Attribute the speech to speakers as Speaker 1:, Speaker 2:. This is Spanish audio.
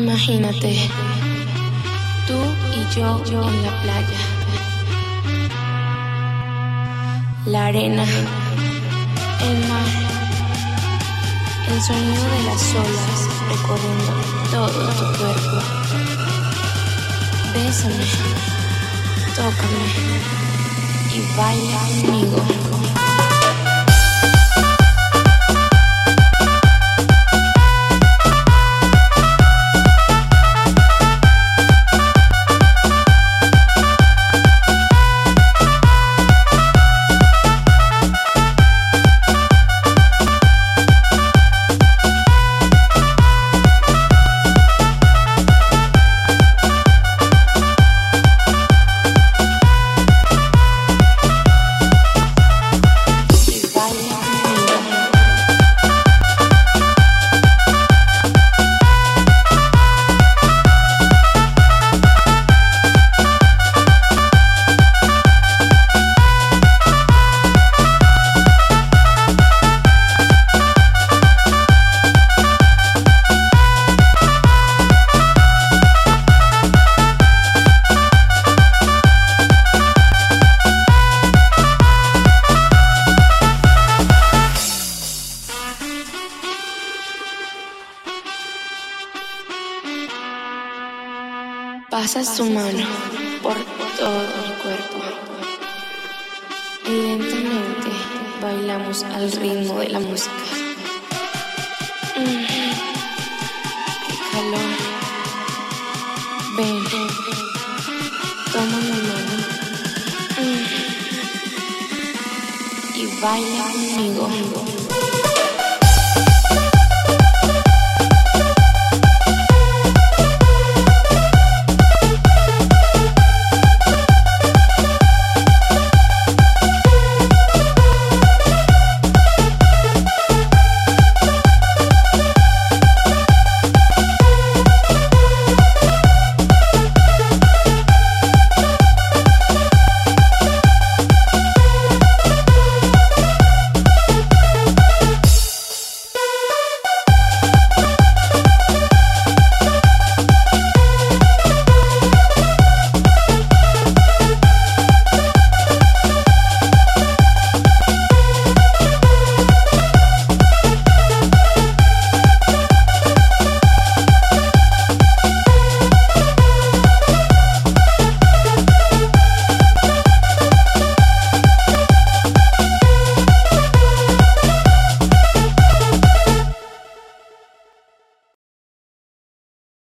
Speaker 1: Imagínate, tú y yo, yo en la playa. La arena, el mar, el sonido de las olas recorriendo todo tu cuerpo. Bésame, tócame y baila conmigo. Pasa su mano por todo el cuerpo. Y lentamente bailamos al ritmo de la música. Mm, ¡Qué calor! Ven, toma mi mano. Mm, y baila conmigo.